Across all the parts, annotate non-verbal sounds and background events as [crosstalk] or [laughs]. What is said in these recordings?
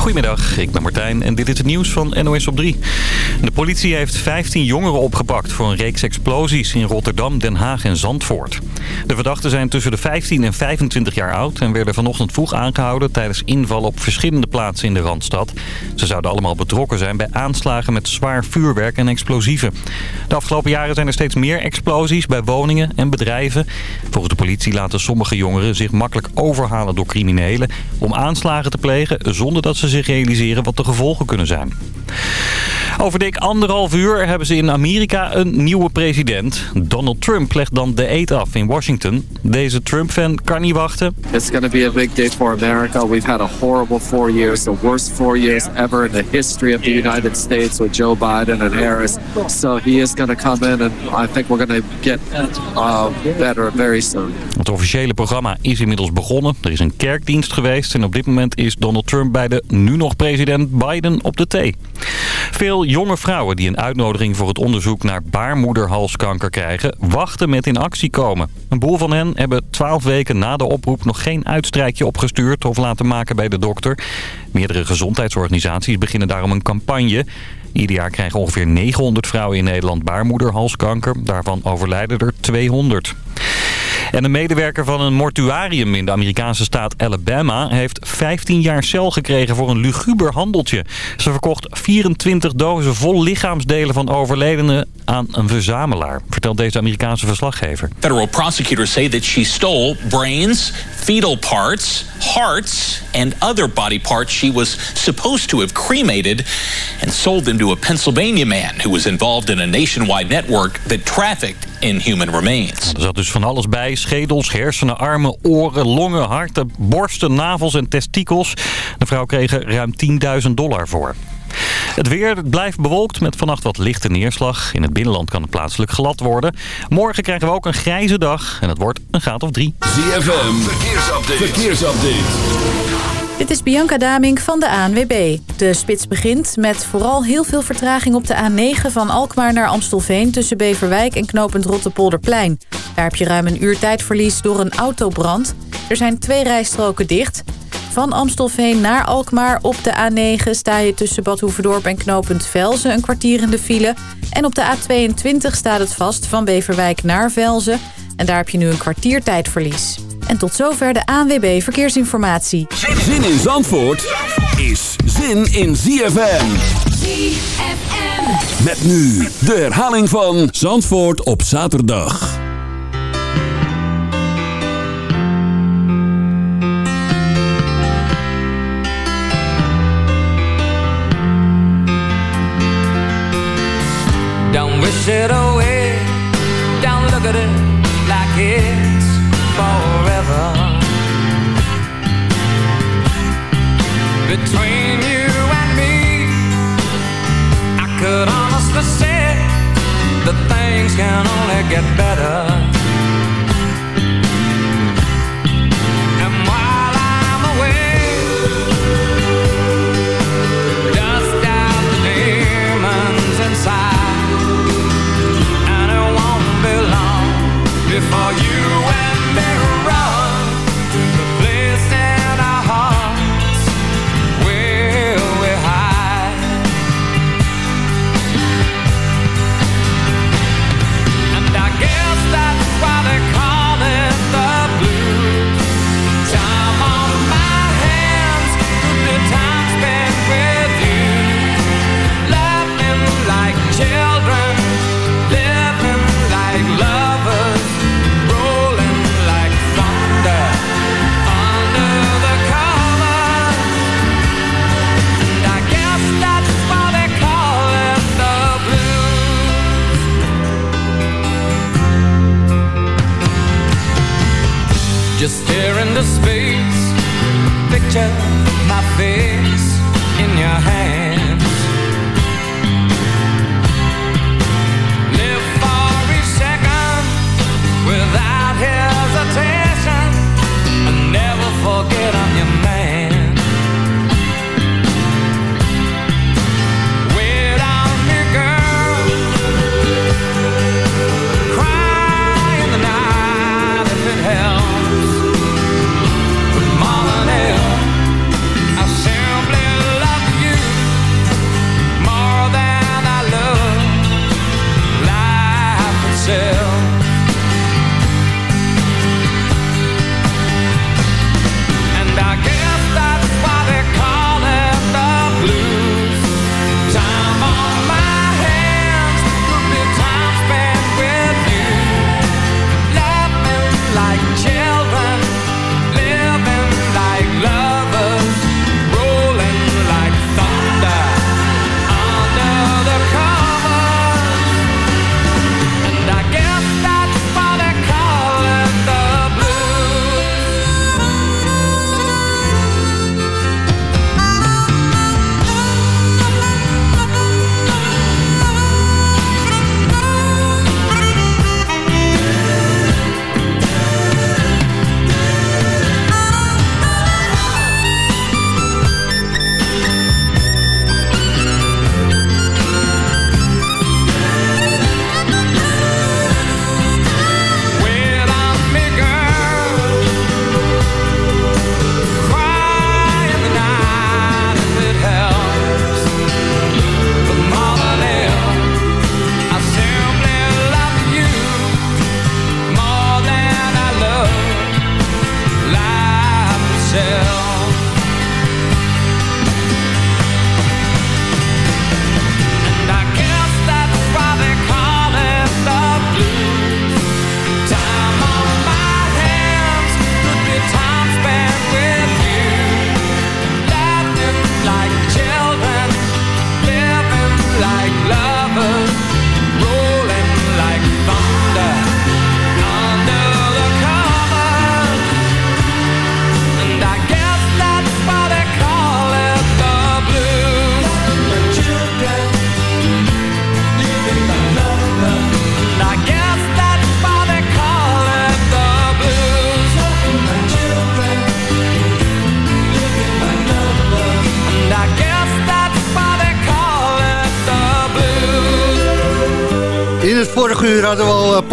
Goedemiddag, ik ben Martijn en dit is het nieuws van NOS op 3. De politie heeft 15 jongeren opgepakt voor een reeks explosies in Rotterdam, Den Haag en Zandvoort. De verdachten zijn tussen de 15 en 25 jaar oud en werden vanochtend vroeg aangehouden tijdens invallen op verschillende plaatsen in de Randstad. Ze zouden allemaal betrokken zijn bij aanslagen met zwaar vuurwerk en explosieven. De afgelopen jaren zijn er steeds meer explosies bij woningen en bedrijven. Volgens de politie laten sommige jongeren zich makkelijk overhalen door criminelen om aanslagen te plegen zonder dat ze zich realiseren wat de gevolgen kunnen zijn. Over dik anderhalf uur hebben ze in Amerika een nieuwe president. Donald Trump legt dan de eet af in Washington. Deze Trump-fan kan niet wachten. It's going to be a big day for America. We've had a horrible four years, the worst four years ever in the history of the United States with Joe Biden and Harris. So he is going to come in and I think we're going to get uh, better very soon. Het officiële programma is inmiddels begonnen. Er is een kerkdienst geweest en op dit moment is Donald Trump bij de nu nog president Biden op de thee. Veel jonge vrouwen die een uitnodiging voor het onderzoek naar baarmoederhalskanker krijgen... wachten met in actie komen. Een boel van hen hebben twaalf weken na de oproep nog geen uitstrijkje opgestuurd... of laten maken bij de dokter. Meerdere gezondheidsorganisaties beginnen daarom een campagne... Ieder jaar krijgen ongeveer 900 vrouwen in Nederland baarmoederhalskanker. Daarvan overlijden er 200. En een medewerker van een mortuarium in de Amerikaanse staat Alabama... heeft 15 jaar cel gekregen voor een luguber handeltje. Ze verkocht 24 dozen vol lichaamsdelen van overledenen aan een verzamelaar. Vertelt deze Amerikaanse verslaggever. Federal prosecutors say that she stole brains, fetal parts, hearts... and other body parts she was supposed to have cremated... and sold them to a Pennsylvania man who was involved in a nationwide network that trafficked in human remains. Er zat dus van alles bij. Schedels, hersenen, armen, oren, longen, harten, borsten, navels en testikels. De vrouw kreeg er ruim 10.000 dollar voor. Het weer blijft bewolkt met vannacht wat lichte neerslag. In het binnenland kan het plaatselijk glad worden. Morgen krijgen we ook een grijze dag en het wordt een graad of drie. ZFM, verkeersupdate. verkeersupdate. Dit is Bianca Daming van de ANWB. De spits begint met vooral heel veel vertraging op de A9 van Alkmaar naar Amstelveen... tussen Beverwijk en knooppunt Rottepolderplein. Daar heb je ruim een uur tijdverlies door een autobrand. Er zijn twee rijstroken dicht. Van Amstelveen naar Alkmaar op de A9 sta je tussen Bad Hoeverdorp en knooppunt Velzen een kwartier in de file. En op de A22 staat het vast van Beverwijk naar Velzen. En daar heb je nu een kwartier tijdverlies. En tot zover de ANWB Verkeersinformatie. Zin in Zandvoort is zin in ZFM. ZFM. Met nu de herhaling van Zandvoort op zaterdag. Don't wish it away. Don't look at it like it's forever. Between you and me, I could honestly say that things can only get better. And while I'm away, dust out the demons inside. And it won't be long before you and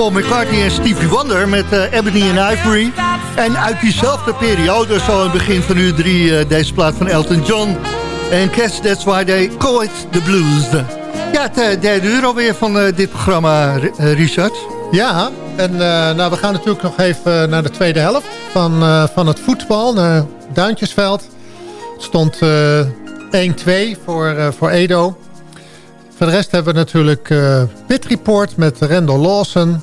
Paul McCartney en Stevie Wonder met Ebony and Ivory. En uit diezelfde periode, zo in het begin van uur drie, deze plaat van Elton John. En Cats, that's why they call it the blues. Ja, het derde uur alweer van dit programma, Richard. Ja, en nou, we gaan natuurlijk nog even naar de tweede helft van, van het voetbal, naar Duintjesveld. Het stond 1-2 voor, voor Edo. Voor de rest hebben we natuurlijk uh, Pit Report met Randall Lawson.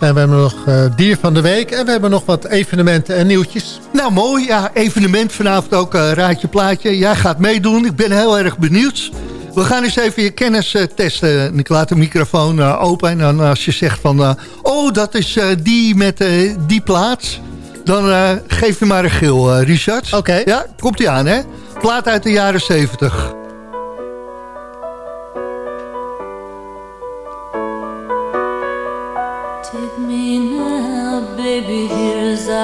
En we hebben nog uh, Dier van de Week. En we hebben nog wat evenementen en nieuwtjes. Nou, mooi. Ja, evenement vanavond ook. Uh, raadje plaatje. Jij gaat meedoen. Ik ben heel erg benieuwd. We gaan eens even je kennis testen. Ik laat de microfoon open. En dan als je zegt van... oh, dat is die met die plaats. Dan geef je maar een geel, Richard. Oké. Ja, komt ie aan, hè? Plaat uit de jaren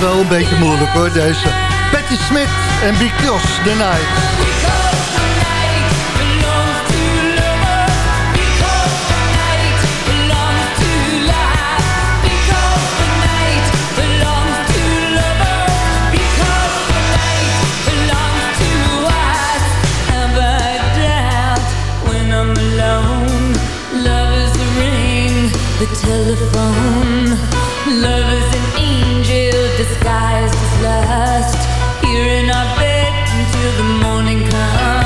Wel een beetje moeilijk hoor, deze. Betty Smith en Because the Night. Disguised as lust. Here in our bed until the morning comes.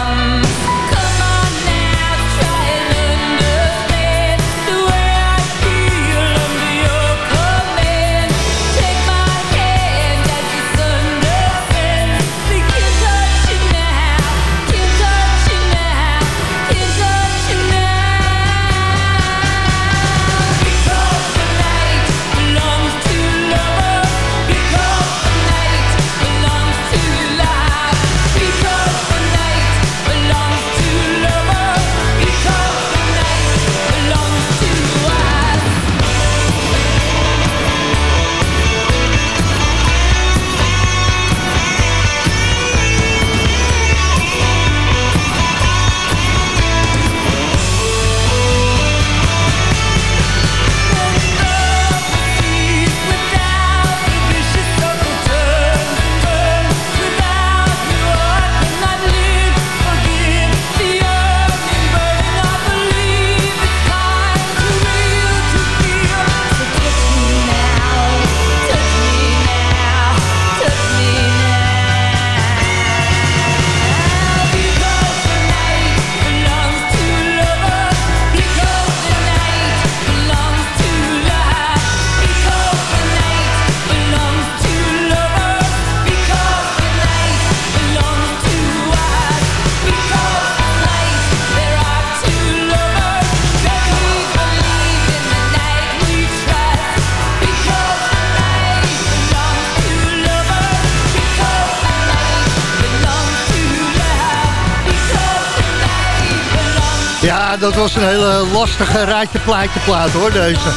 Ja, dat was een hele lastige raadje plaatje plaat hoor, deze.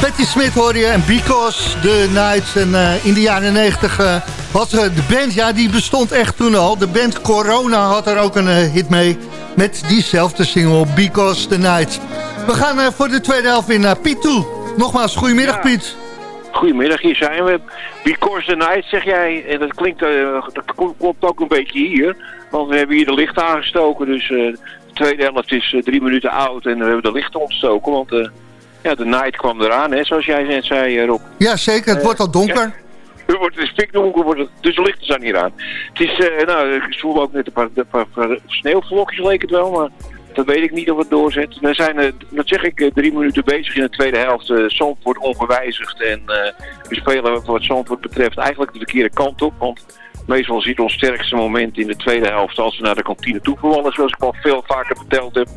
Betty Smith hoor je en Because the Night. En eh, in de jaren 90 uh, had uh, de band, ja die bestond echt toen al. De band Corona had er ook een eh, hit mee. Met diezelfde single, Because the Night. We gaan voor de tweede helft in naar Piet toe. Nogmaals, goedemiddag Ja. Piet. Goedemiddag, hier zijn we. Because the night, zeg jij. En dat klinkt, eh, dat kl- klopt ook een beetje hier. Want we hebben hier de lichten aangestoken. Dus eh, tweede helft is eh, drie minuten oud en we hebben de lichten ontstoken. Want eh, ja, de night kwam eraan, hè, zoals jij net zei, eh, Rob. Ja, zeker. Het wordt al donker. [laughs] Het wordt het is pikdonker, wordt het, dus de lichten zijn hier aan. Het is, eh, nou, ik voelde ook net een paar, een paar, paar sneeuwvlokjes leek het wel, maar dat weet ik niet of het doorzet. We zijn, eh, dat zeg ik, drie minuten bezig in de tweede helft. Uh, Zandvoort ongewijzigd en we spelen wat Zandvoort betreft eigenlijk de verkeerde kant op. Want meestal zit ons sterkste moment in de tweede helft als we naar de kantine toe voetballen, zoals ik al veel vaker verteld heb.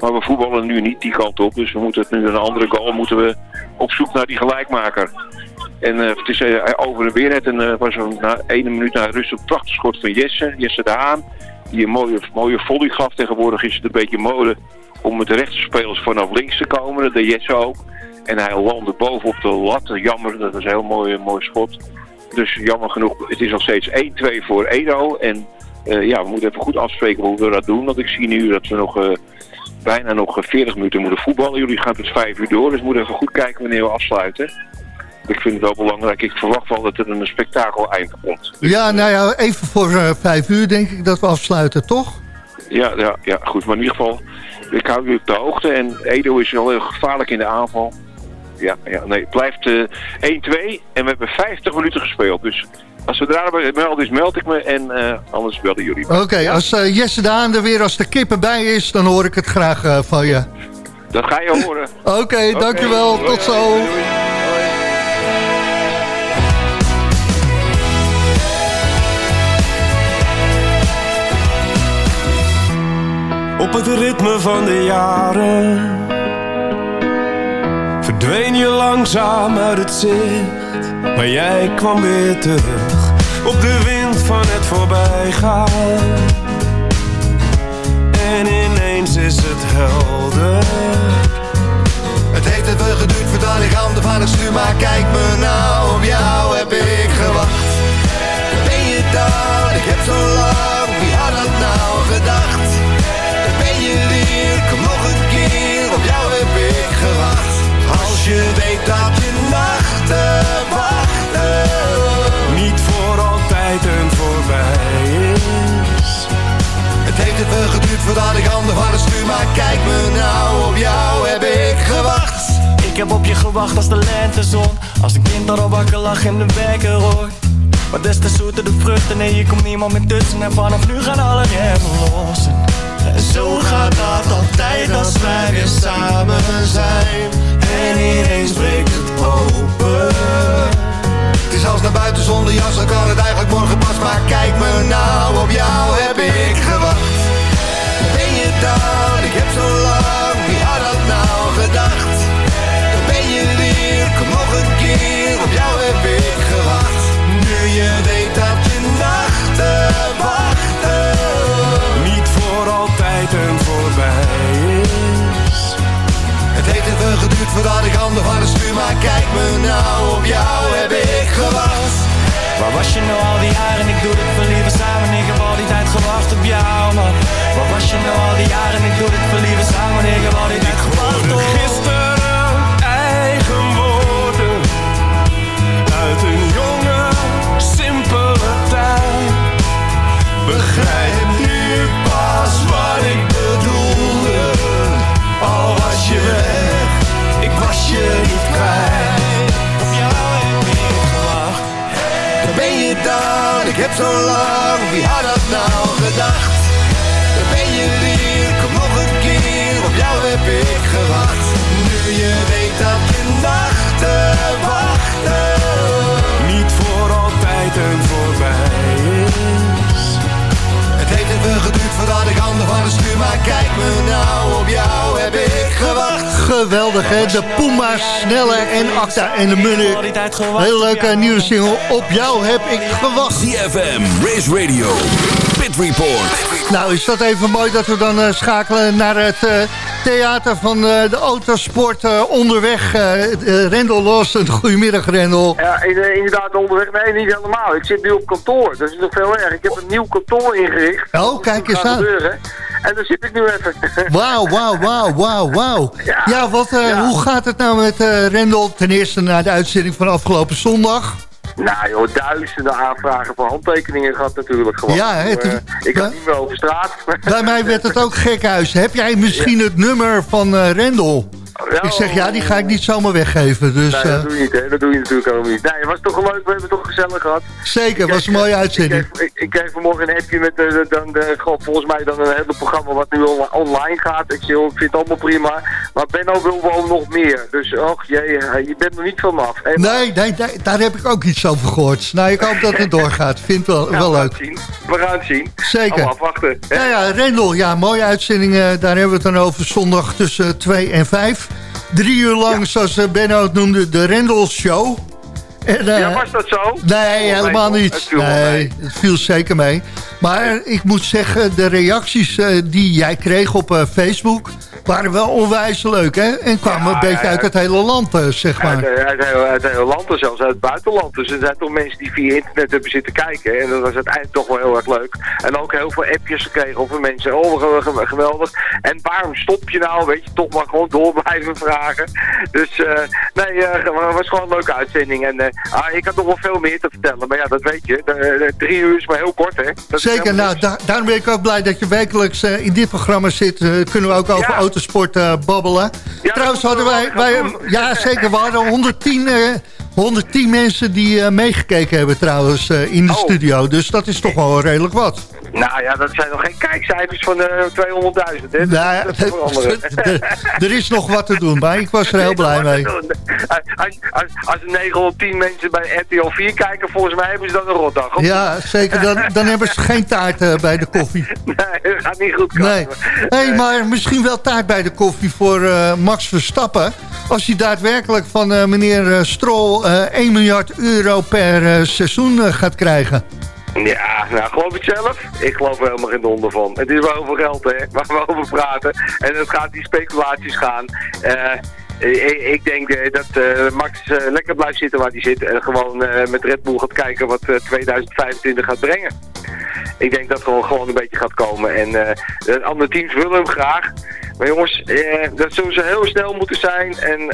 Maar we voetballen nu niet die kant op. Dus we moeten het nu een andere goal moeten we op zoek naar die gelijkmaker. En eh, het is eh, over en weer net. En eh, was er na ene minuut na rust een prachtig schot van Jesse. Jesse de Haan. Die een mooie, mooie volley gaf. Tegenwoordig is het een beetje mode om met de rechterspelers vanaf links te komen. Deed Jesse ook. En hij landde bovenop de lat. Jammer, dat was een heel mooi, mooi schot. Dus jammer genoeg, het is nog steeds 1-2 voor Edo. En eh, ja, we moeten even goed afspreken hoe we dat doen. Want ik zie nu dat we nog... eh, bijna nog eh, 40 minuten moeten voetballen. Jullie gaan tot 5 uur door, dus we moeten even goed kijken wanneer we afsluiten. Ik vind het wel belangrijk. Ik verwacht wel dat er een spektakel eind komt. Ja, nou ja, even voor eh, vijf uur denk ik dat we afsluiten, toch? Ja, ja, ja, goed. Maar in ieder geval, ik hou u op de hoogte. En Edo is wel heel gevaarlijk in de aanval. Ja, ja nee, het blijft eh 1-2 en we hebben 50 minuten gespeeld. Dus als we daar melden is, meld ik me en eh, anders belden jullie. Oké, als eh, Jesse Daan er weer als de kippen bij is, dan hoor ik het graag eh, van je. Dat ga je horen. [laughs] Oké, dankjewel. Tot zo. Op het ritme van de jaren Verdween je langzaam uit het zicht Maar jij kwam weer terug. Op de wind van het voorbijgaan. En ineens is het helder. Het heeft even geduurd voordat ik handen van het stuur Maar kijk me nou, op jou heb ik gewacht. Ben je dan, ik heb zo lang Wie had dat nou gedacht Je weet dat je nachten wachten. Niet voor altijd en voorbij is Het heeft even geduurd voordat ik handen van het stuur Maar kijk me nou, op jou heb ik gewacht. Ik heb op je gewacht als de lentezon Als een kind al wakker lag in de wekker hoort Maar des te zoeter de vruchten Nee, je komt niemand meer tussen. En vanaf nu gaan alle remmen los. En zo gaat dat altijd als wij weer samen zijn En ineens breekt het open. Het is als naar buiten zonder jas, dan kan het eigenlijk morgen pas. Maar kijk me nou, op jou heb ik gewacht. Ben je dan, ik heb zo lang, wie had dat nou gedacht. Ben je weer, kom nog een keer, op jou heb ik gewacht. Nu je weet dat je nachten wachten handen van het stuur Maar kijk me nou, op jou heb ik gewacht Waar was je nou al die jaren? Ik doe dit voor liever samen. Ik heb al die tijd gewacht op jou, man. Waar was je nou al die jaren? Ik doe dit voor liever samen. Ik heb al die tijd gewacht op Gisteren eigen woorden Uit een jonge, simpele tijd Begrijp je niet kwijt Op jou heb ik gewacht Daar ben je dan, ik heb zo lang, wie had dat nou gedacht? Daar ben je weer, kom nog een keer, op jou heb ik gewacht. Nu je weet dat je nachten wachten. Niet voor altijd en voorbij is Het heeft even geduurd handen van stuur, maar kijk me nou, op jou heb ik gewacht. Geweldig, hè? De Puma, Snelle en Acta en de Munnik. Heel leuke nieuwe single. Op jou heb ik gewacht. CFM, Race Radio, Pit Report. Nou, is dat even mooi dat we dan eh, schakelen naar het eh, theater van eh, de autosport eh, onderweg. Uh, Rendel Lawson, goedemiddag Rendel. Ja, in- inderdaad onderweg. Nee, niet helemaal. Ik zit nu op kantoor. Dat is nog veel erg. Ik heb een nieuw kantoor ingericht. Oh, kijk eens aan. gebeuren. En daar zit ik nu even. [laughs] Wauw, wauw, wauw, wauw, wauw. Ja, wat, eh, hoe gaat het nou met eh, Rendel? Ten eerste na de uitzending van afgelopen zondag. Nou joh, duizenden aanvragen voor handtekeningen gehad natuurlijk gewoon. Ja, hè, Ik, eh, ik ga niet meer over straat. Bij mij werd het ook gekhuis. Heb jij misschien het nummer van eh, Rendel? Ik zeg, ja, die ga ik niet zomaar weggeven. Dus, nee, eh, dat doe je niet, hè. Dat doe je natuurlijk ook niet. Nee, het was toch leuk. We hebben het toch gezellig gehad. zeker, was een mooie Ik uitzending. kreeg, ik, ik kreeg vanmorgen een appje met de, dan de, gewoon volgens mij dan een hele programma wat nu on- online gaat. Ik, zeg, joh, ik vind het allemaal prima. Maar Benno wil wel nog meer. Dus, och jee, eh, je bent er niet van me af. En- Nee, nee, nee, daar heb ik ook iets over gehoord. Nou, ik hoop dat het doorgaat. Vind het wel, Nou, wel we gaan leuk. het zien. We gaan het zien. Zeker. Allemaal afwachten. hè? Ja, ja, Rendel, ja, mooie uitzending. eh, daar hebben we het dan over zondag tussen 2 en 5. Drie uur lang, zoals eh, Benno het noemde, de Rendel Show. En, eh, ja, was dat zo? Nee, Oh, helemaal nee, niet. Het viel Nee, het viel zeker mee. Maar ik moet zeggen, de reacties eh, die jij kreeg op eh, Facebook... waren wel onwijs leuk, hè? En kwamen Ja, een beetje uit het hele land, zeg maar. Uit, uit, uit, uit het hele land en zelfs uit het buitenland. Dus er zijn toch mensen die via internet hebben zitten kijken. En dat was uiteindelijk toch wel heel erg leuk. En ook heel veel appjes gekregen over mensen. Oh, ge- ge- geweldig. En waarom stop je nou? Weet je, toch maar gewoon door blijven vragen. Dus nee, het was gewoon een leuke uitzending. En ah, ik had nog wel veel meer te vertellen. Maar ja, dat weet je. De, de drie uur is maar heel kort, hè. Dat Zeker, nou, da- daarom ben ik ook blij dat je wekelijks eh, in dit programma zit. Eh, kunnen we ook over Ja. autosport eh, babbelen. Trouwens hadden wij, wij ja zeker, we hadden 110, eh, 110 mensen die eh, meegekeken hebben trouwens eh, in de Oh. studio. Dus dat is toch wel redelijk wat. Nou ja, dat zijn nog geen kijkcijfers van eh 200.000, hè. Dat, Nou ja, [laughs] dat er- is nog wat te doen, maar ik was er heel [laughs] blij mee. Als, als, als er 910 mensen bij RTL 4 kijken, volgens mij hebben ze dan een rotdag. of Ja, zeker. Dan, dan hebben ze geen taart eh, bij de koffie. [laughs] Nee, dat gaat niet goed komen. Nee. Hey, maar misschien wel taart bij de koffie voor eh, Max Verstappen. Als hij daadwerkelijk van eh, meneer eh, Stroll eh 1 miljard euro per eh, seizoen eh, gaat krijgen. Ja, nou geloof ik zelf? Ik geloof er helemaal geen donder van. Het is wel over geld, hè, waar we over praten. En het gaat die speculaties gaan. Ik, denk dat Max lekker blijft zitten waar hij zit. En gewoon met Red Bull gaat kijken wat eh, 2025 gaat brengen. Ik denk dat het gewoon, een beetje gaat komen. En de andere teams willen hem graag. Maar jongens, dat zullen ze heel snel moeten zijn. En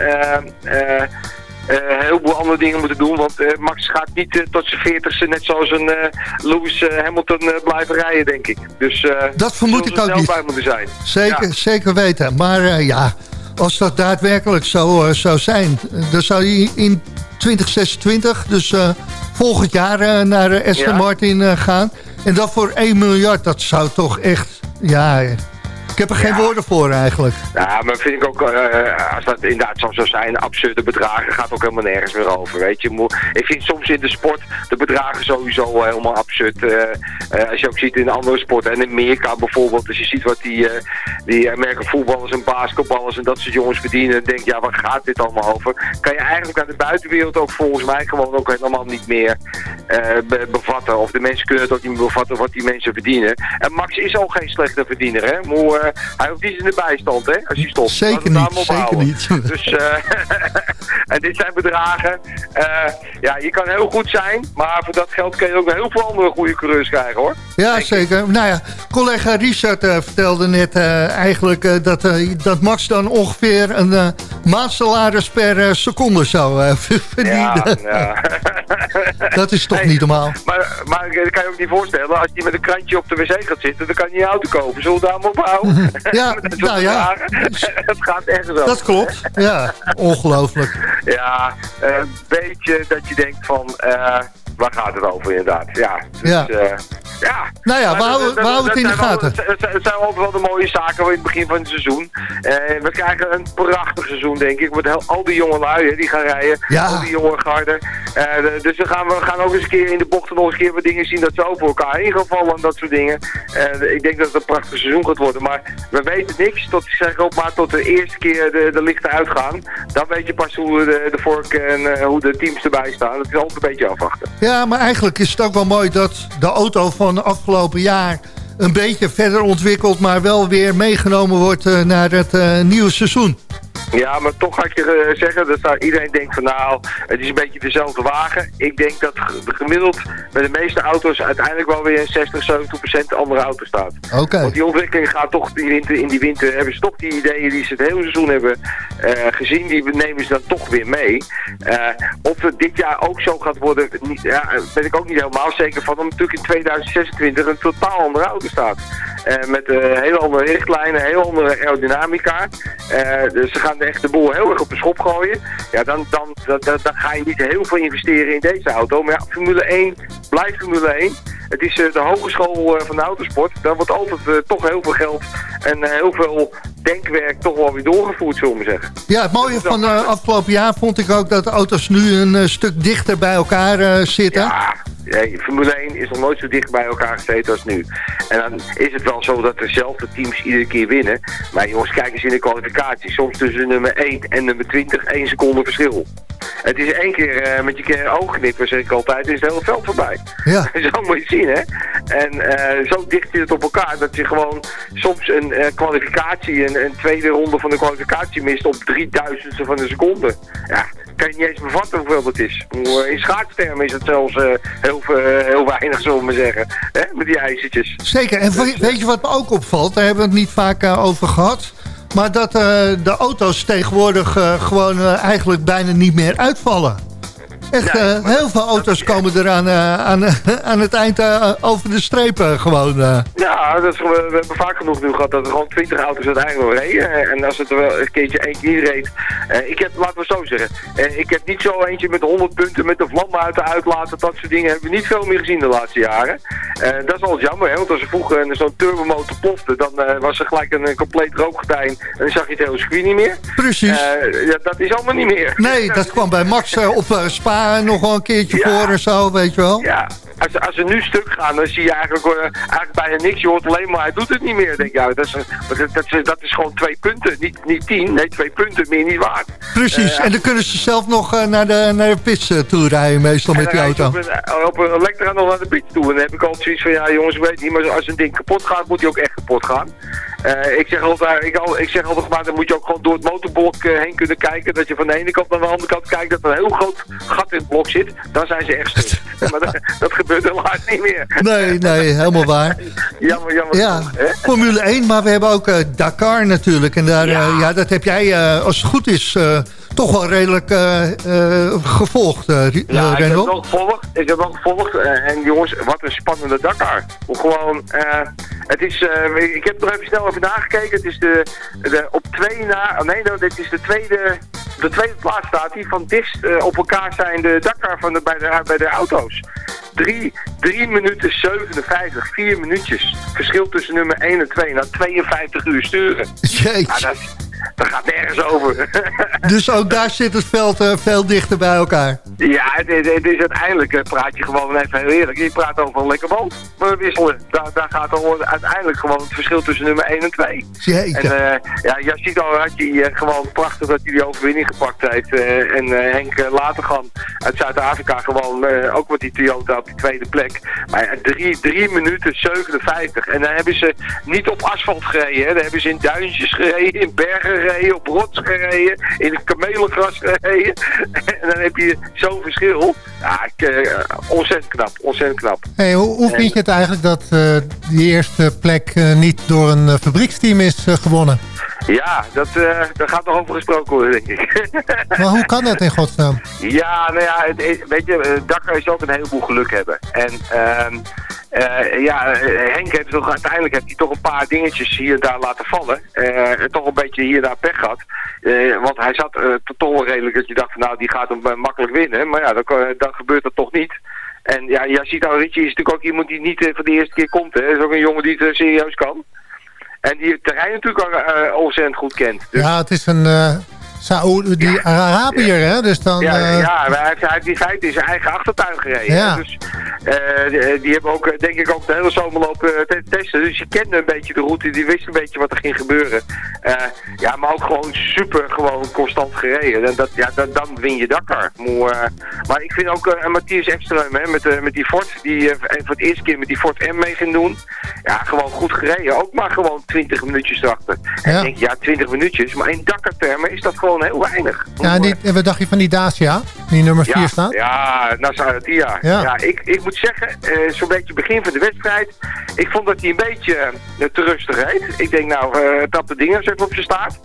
een heleboel andere dingen moeten doen. Want eh, Max gaat niet eh, tot zijn veertigste net zoals een eh, Lewis eh, Hamilton eh, blijven rijden, denk ik. Dus eh Dat vermoed ik ook niet. bij moeten zijn. Zeker, Ja. zeker weten. Maar eh, ja, als dat daadwerkelijk zo eh, zou zijn... eh, dan zou hij in 2026, dus eh, volgend jaar, eh, naar eh, Aston Ja. Martin eh, gaan. En dat voor 1 miljard, dat zou toch echt... Ja, heb er geen Ja. woorden voor eigenlijk. Ja, maar vind ik ook, eh, als dat inderdaad zo zou zijn, absurde bedragen gaat ook helemaal nergens meer over. Weet je, ik vind soms in de sport de bedragen sowieso helemaal absurd. eh, eh, als je ook ziet in andere sporten, en in Amerika bijvoorbeeld, als je ziet wat die, die Amerika voetballers en basketballers en dat soort jongens verdienen, en denk ja, waar gaat dit allemaal over? Kan je eigenlijk aan de buitenwereld ook volgens mij gewoon ook helemaal niet meer be- bevatten. Of de mensen kunnen het ook niet meer bevatten wat die mensen verdienen. En Max is ook geen slechte verdiener, hè? Eh, hij hoeft niet in de bijstand, hè? Als hij stopt. Zeker niet, zeker niet. Dus, eh, [laughs] en dit zijn bedragen. eh, ja, je kan heel goed zijn, maar voor dat geld kun je ook heel veel andere goede coureurs krijgen, hoor. Ja, zeker. Nou ja, collega Richard eh, vertelde net eigenlijk dat, dat Max dan ongeveer een maandsalaris per seconde zou [laughs] verdienen. Ja, ja. [laughs] Dat is toch Hey, niet normaal? Maar, maar dat kan je ook niet voorstellen. Als die met een krantje op de wc gaat zitten, dan kan hij een auto kopen. Zullen we daar maar op houden? [laughs] Ja, [laughs] nou ja. [laughs] Het gaat echt zo. Dat klopt. Ja, ongelooflijk. Ja, een beetje dat je denkt van, eh, waar gaat het over inderdaad? Ja, dus, Ja. eh, ja. Nou ja, we houden- we houden het in de gaten. Het zijn- altijd wel de mooie zaken in het begin van het seizoen. Eh, we krijgen een prachtig seizoen, denk ik. Met al die jonge lui die gaan rijden. Al die jonge garden. Eh, dus we gaan, we gaan ook eens een keer in de bochten nog eens een keer wat dingen zien dat ze over elkaar heen gaan vallen en dat soort dingen. Eh, ik denk dat het een prachtig seizoen gaat worden. Maar we weten niks tot, zeg ook maar, tot de eerste keer de, de lichten uitgaan. Dan weet je pas hoe de, de vork en hoe de teams erbij staan. Dat is altijd een beetje afwachten. Ja, maar eigenlijk is het ook wel mooi dat de auto van afgelopen jaar een beetje verder ontwikkeld, maar wel weer meegenomen wordt eh, naar het eh, nieuwe seizoen. Ja, maar toch ga ik je eh, zeggen dat daar iedereen denkt van nou, het is een beetje dezelfde wagen. Ik denk dat ge- gemiddeld bij de meeste auto's uiteindelijk wel weer een 60, 70 procent andere auto staat. Oké. Want die ontwikkeling gaat toch die winter, in die winter, hebben ze toch die ideeën die ze het hele seizoen hebben eh, gezien, die nemen ze dan toch weer mee. Eh, of het dit jaar ook zo gaat worden, niet, ja, ben ik ook niet helemaal zeker van, omdat natuurlijk in 2026 een totaal andere auto staat. Eh, met hele andere richtlijnen, heel andere aerodynamica. Dus ze gaan echt de boel heel erg op de schop gooien. Ja, dan, dan, dan, dan, dan ga je niet heel veel investeren in deze auto. Maar ja, Formule 1 blijft Formule 1. Het is eh, de hogeschool eh, van de autosport. Daar wordt altijd eh, toch heel veel geld en heel veel denkwerk toch wel weer doorgevoerd, zullen we zeggen. Ja, het mooie van uh, afgelopen jaar vond ik ook dat de auto's nu een stuk dichter bij elkaar zitten. Ja, Formule 1 is nog nooit zo dicht bij elkaar gezeten als nu. En dan is het wel zo dat dezelfde teams iedere keer winnen. Maar jongens, kijk eens in de kwalificatie. Soms tussen nummer 1 en nummer 20 één seconde verschil. Het is één keer uh, met je oogknippen, zeg ik altijd, is het hele veld voorbij. Ja. [laughs] zo moet je zien, hè. En uh, zo dicht zit het op elkaar dat je gewoon soms een uh, kwalificatie, een, een, tweede ronde van de kwalificatie mist op drieduizendste van een seconde. Ja, kan je niet eens bevatten hoeveel dat is. In schaatstermen is het zelfs heel, heel weinig, zullen we maar zeggen. Hè? Met die ijzertjes. Zeker. En Dus, weet je wat me ook opvalt? Daar hebben we het niet vaak over gehad. Maar dat uh, de auto's tegenwoordig uh, gewoon uh, eigenlijk bijna niet meer uitvallen. Echt, uh, heel veel auto's komen eraan uh, aan, [laughs] aan het eind uh, over de strepen gewoon. Ja, dat is, we, we hebben vaak genoeg nu gehad dat er gewoon 20 auto's uiteindelijk nog reden. En als het er wel een keertje eentje niet reed. eh, ik heb, laten we zo zeggen, eh, ik heb niet zo eentje met 100 punten met de vlam uit de uitlaten. Dat soort dingen hebben we niet veel meer gezien de laatste jaren. Eh, dat is altijd jammer, hè, want als er vroeger zo'n turbomotor plofte, dan eh, was er gelijk een, een compleet rookgordijn. En dan zag je het hele circuit niet meer. Precies. Eh, ja, dat is allemaal niet meer. Nee, dat kwam bij Max eh, op eh, Nog wel een keertje voor en zo, weet je wel. Ja, als, als ze nu stuk gaan, dan zie je eigenlijk, eh, eigenlijk bijna niks. Je hoort alleen maar, hij doet het niet meer. Denk ik, ja, dat, is, dat, dat, is- dat is gewoon twee punten. Niet, niet tien, nee, twee punten, meer niet waard. Precies, Eh, en dan kunnen ze zelf nog eh, naar, de, naar de pits toe rijden meestal met die auto. Op een, op een Electra nog naar de pit toe. En dan heb ik altijd zoiets van, ja jongens, ik weet niet, maar als een ding kapot gaat, moet hij ook echt kapot gaan. Ik zeg altijd, ik, al, ik zeg altijd maar, dan moet je ook gewoon door het motorblok heen kunnen kijken. Dat je van de ene kant naar de andere kant kijkt, dat er een heel groot gat in het blok zit. Dan zijn ze echt stuk. [laughs] maar dat, dat gebeurt helaas niet meer. Nee, nee, helemaal waar. [laughs] Jammer, jammer. Ja? Formule 1, maar we hebben ook eh, Dakar natuurlijk. En daar, ja. ja, dat heb jij, eh, als het goed is, eh, toch wel redelijk eh, eh, gevolgd, eh, Ja, eh, ik heb het wel gevolgd. Ik heb wel gevolgd. eh, en jongens, wat een spannende Dakar. Hoe gewoon, eh, het is, eh, ik heb er even snel over nagekeken. Het is de, de op twee na, oh nee, nou, dit is de tweede, de tweede plaats staat die van dichtst eh, op elkaar zijn de Dakar van de, bij, de, bij de auto's. 3, 3 minuten 57, 4 minuutjes. Verschil tussen nummer 1 en 2 na 52 uur sturen. Jeetje. Ja, dat, dat gaat nergens over. [laughs] Dus ook daar zit het veld eh, veel dichter bij elkaar. Ja, het, is- het is uiteindelijk, eh, praat je gewoon even heel eerlijk. Je praat over een lekker band eh, wisselen. Daar, daar gaat dan uiteindelijk gewoon het verschil tussen nummer 1 en 2. Jeetje. En eh ja, Yashito had je gewoon prachtig dat hij die overwinning gepakt heeft. en Henk Latergan uit Zuid-Afrika gewoon ook met die Toyota op die tweede plek. Maar ja, drie, drie minuten 57. En dan hebben ze niet op asfalt gereden. Hè. Dan hebben ze in duintjes gereden, in bergen gereden, op rots gereden, in het kamelengras gereden. en dan heb je zo'n verschil. Ja, ik, eh, ontzettend knap, ontzettend knap. Hey, hoe, hoe vind je het eigenlijk dat eh, die eerste plek eh, niet door een fabrieksteam is gewonnen? Ja, dat, eh, daar gaat nog over gesproken worden, denk ik. [laughs] Maar hoe kan dat in godsnaam? Ja, nou ja, het, weet je, eh, Dakar is ook een heleboel geluk hebben. En ehm, eh, ja, Henk heeft toch uiteindelijk heeft hij toch een paar dingetjes hier en daar laten vallen. En toch een beetje hier en daar pech gehad. Eh, want hij zat eh, toch wel redelijk dat je dacht van nou, die gaat hem makkelijk winnen. Maar ja, dan, dan gebeurt dat toch niet. En ja, Yashito Ritchie is natuurlijk ook iemand die niet voor de eerste keer komt. Hè. is ook een jongen die het serieus kan. En die het terrein natuurlijk eh, ontzettend goed kent. Dus Ja, het is een uh, Saoedi, die Arabier, hè? Dus dan... Ja, eh, ja hij heeft, in feite in zijn eigen achtertuin gereden. Ja. Dus eh, die, hebben ook, denk ik, ook de hele zomer lopen te- testen. Dus je kende een beetje de route, die wist een beetje wat er ging gebeuren. Eh, ja, maar ook gewoon super gewoon constant gereden. En dat, ja, dan, dan win je Dakar. Maar, maar ik vind ook Matthias Ekström hè, met, met die Ford, die voor het eerste keer met die Ford M mee ging doen. Ja, gewoon goed gereden. Ook maar gewoon 20 minuutjes erachter. En Ja. ik denk, ja, 20 minuutjes. Maar in Dakar-termen is dat gewoon heel weinig. ja, en die, wat dacht je van die Dacia? Die nummer 4 Ja, staat? ja, Nasaratia. Ja. Ja. ik, ik moet zeggen, eh, zo'n beetje begin van de wedstrijd, ik vond dat hij een beetje eh, te rustig reed. Ik denk nou, eh dat de dingen even op zijn staat.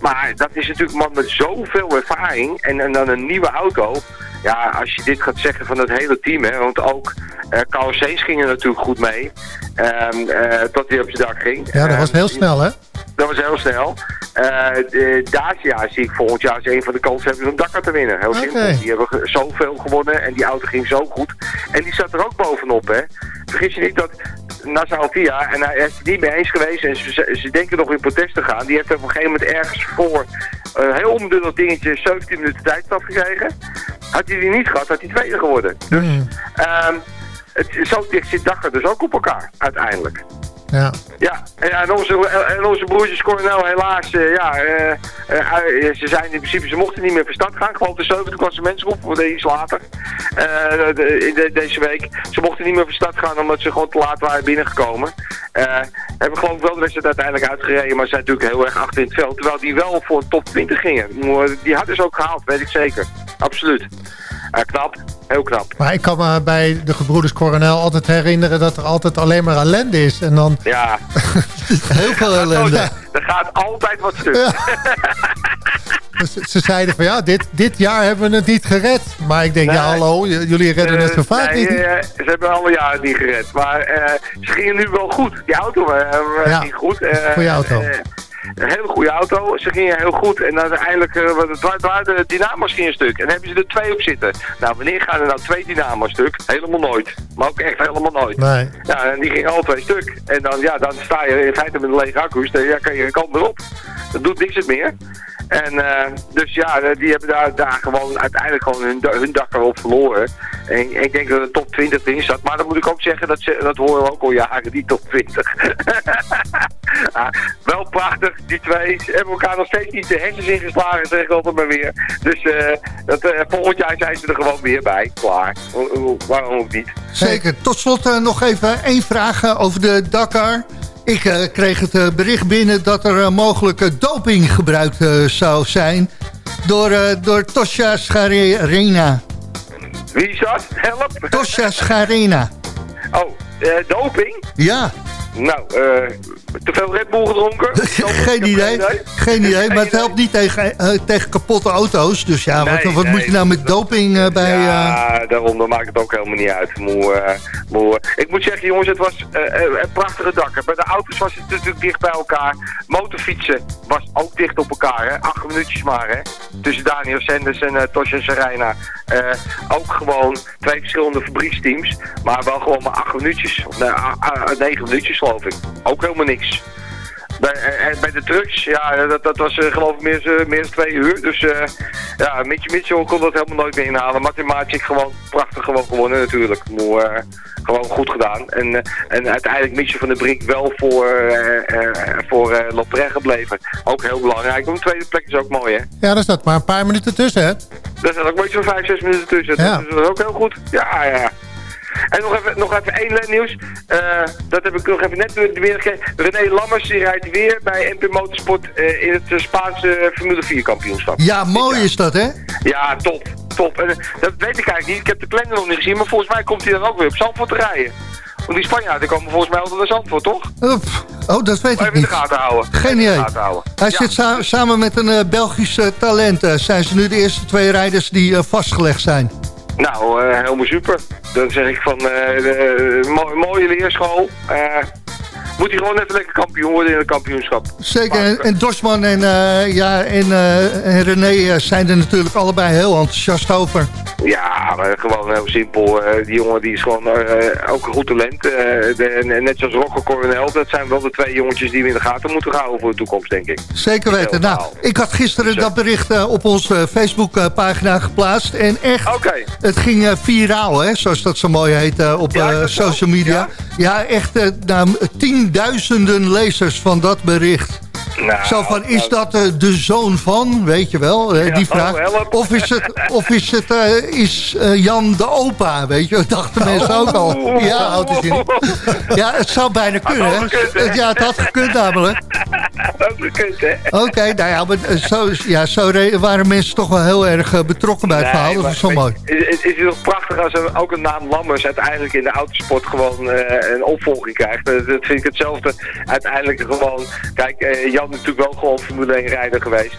Maar dat is natuurlijk een man met zoveel ervaring en, en dan een nieuwe auto. Ja, als je dit gaat zeggen van het hele team, hè, want ook eh Carlos Sainz ging er natuurlijk goed mee. ehm, eh, tot hij op zijn dak ging. Ja, dat was Ehm, heel snel, hè? dat was heel snel. Eh de Dacia zie ik volgend jaar als een van de kansen hebben om Dakar te winnen. Heel simpel. Die hebben zoveel gewonnen en die auto ging zo goed. En die zat er ook bovenop, hè. Vergis je niet dat Nassau-Via en hij is het niet mee eens geweest en ze, ze- denken nog in protest te gaan. Die heeft op een gegeven moment ergens voor een heel onbenullig dingetje 17 minuten tijdstaf gekregen. Had hij die niet gehad, had hij tweede geworden. Dus ehm, het, zo dicht zit Dakker dus ook op elkaar, uiteindelijk. Ja. Ja, en, onze, en onze broertjes Coronel helaas, eh, ja, eh, eh, ze zijn in principe, ze mochten niet meer van stad gaan, gewoon de zevende voor de iets later, de- deze week. Ze mochten niet meer van stad gaan omdat ze gewoon te laat waren binnengekomen. Hebben geloof ik wel de wedstrijd uiteindelijk uitgereden, maar ze zijn natuurlijk heel erg achter in het veld, terwijl die wel voor top 20 gingen. Die hadden ze ook gehaald, weet ik zeker. Absoluut. Eh, knap, heel knap. Maar ik kan me bij de gebroeders Coronel altijd herinneren dat er altijd alleen maar ellende is. En dan Ja, [laughs] heel veel ellende. er gaat altijd wat stuk. Dus [laughs] ze zeiden van ja, dit, dit jaar hebben we het niet gered. Maar ik denk, ja hallo, jullie redden het zo Eh, vaak nee, niet. eh, ze hebben alle jaren niet gered. Maar eh, ze gingen nu wel goed. Die auto eh, Ja, ging goed. Eh, goeie auto. Eh, een hele goede auto. Ze gingen heel goed. En uiteindelijk, eh, wat het wa- het waren de dynamo's gingen stuk. En dan hebben ze er twee op zitten. Nou, wanneer gaan er nou twee dynamo's stuk? Helemaal nooit. Maar ook echt helemaal nooit. Nee. Ja, en die gingen alle twee stuk. En dan, ja, dan sta je in feite met een lege accu's. Dan ja, kan je geen kant meer op. Dat doet niks het meer. En eh, dus ja, eh, die hebben daar, daar gewoon uiteindelijk gewoon hun, da- hun dak verloren. En, ik denk dat de top 20 erin zat. Maar dan moet ik ook zeggen, dat, ze, dat horen we ook al jaren, die top 20. [laughs] Ah, wel prachtig, die twee. Hebben elkaar nog steeds niet de hersens ingeslagen, zeg ik maar weer. Dus eh, dat, volgend jaar zijn ze er gewoon weer bij. Klaar. Waarom ook niet? Zeker. Tot slot nog even één vraag over de Dakar. Ik eh, kreeg het eh, bericht binnen dat er mogelijk eh, doping gebruikt zou zijn... door, door Tosja Scharena. Wie is dat? Help! Tosja Scharena. Oh, doping? Ja, Nou, eh, te veel Red Bull gedronken? [laughs] geen idee. Geen idee, maar het helpt niet tegen, eh, tegen kapotte auto's. Dus ja, wat, Nee, wat nee, moet je nou met doping eh, bij... Ja, daarom dan maakt het ook helemaal niet uit. Moe, moe. Ik moet zeggen, jongens, het was een prachtige dakken. Bij de auto's was het natuurlijk dicht bij elkaar. Motorfietsen was ook dicht op elkaar, hè. Acht minuutjes maar, hè. Tussen Daniel Sanders en uh, Tosja Serena. Ook gewoon twee verschillende fabrieksteams. Maar wel gewoon maar acht minuutjes. Of nee, negen minuutjes, geloof ik. Ook helemaal niks. Bij, eh, eh, bij de trucks, ja, dat, dat was eh, geloof ik meer, dan- meer dan twee uur. Dus eh ja, Mitch Mitchell kon dat helemaal nooit meer inhalen. Martin Maatje gewoon prachtig gewoon gewonnen natuurlijk. Eh, gewoon goed gedaan. En, en uiteindelijk Mitchell van der Brink wel voor, voor Lopre gebleven. Ook heel belangrijk. Een tweede plek is ook mooi hè. Ja, daar staat maar een paar minuten tussen, hè? Daar zat ook maar iets van 5, 6 minuten tussen. Ja. Dus dat is ook heel goed. Ja, ja. En nog even, nog even één nieuws. Eh, dat heb ik nog even net weer gekregen. René Lammers die rijdt weer bij MP Motorsport eh, in het eh, Spaanse Formule 4 kampioenschap. ja, mooi is dat, hè? Ja, top. Top. En, dat weet ik eigenlijk niet. Ik heb de planning nog niet gezien. Maar volgens mij komt hij dan ook weer op Zandvoort te rijden. Want die Spanjaarden komen volgens mij altijd naar Zandvoort, toch? Oh, oh, dat weet Maar ik even in niet. de gaten houden. Geen idee. Hij Ja. zit sa- samen met een eh, Belgisch talent. zijn ze nu de eerste twee rijders die vastgelegd zijn. Nou, eh, helemaal super. Dan zeg ik van, eh, mo- mooie leerschool. Moet hij gewoon even lekker kampioen worden in het kampioenschap. Zeker. En, en Dorsman en, eh, ja, en, eh, en René eh, zijn er natuurlijk allebei heel enthousiast over. Ja, maar gewoon heel simpel. Die jongen die is gewoon ook een goed talent. De- en, en net zoals Rocco Coronel, dat zijn wel de twee jongetjes die we in de gaten moeten houden voor de toekomst, denk ik. Zeker weten. Nou, ik had gisteren dat bericht op onze Facebookpagina geplaatst. En echt, het ging viraal, hè, zoals dat zo mooi heet op social media. Ja, echt eh, nou, tienduizenden lezers van dat bericht. Nou, Zo van, is dat eh, de zoon van, weet je wel, eh, Ja, die oh, vraag. of is het, of is, het eh, is Jan de opa, weet je, dat [laughs] dachten mensen ook al. Ja, houdt het in. Ja, het zou bijna kunnen, hè. Ja, het had gekund namelijk. Ook gekund, hè? Oké, nou ja, maar zo, ja, zo re- waren mensen toch wel heel erg betrokken bij het Nee, verhaal. Dat is weet mooi. Het is toch prachtig als er ook een naam Lammers uiteindelijk in de autosport gewoon een opvolging krijgt. Dat, vind ik hetzelfde. Uiteindelijk gewoon, kijk, Jan is natuurlijk wel gewoon Formule 1 rijder geweest.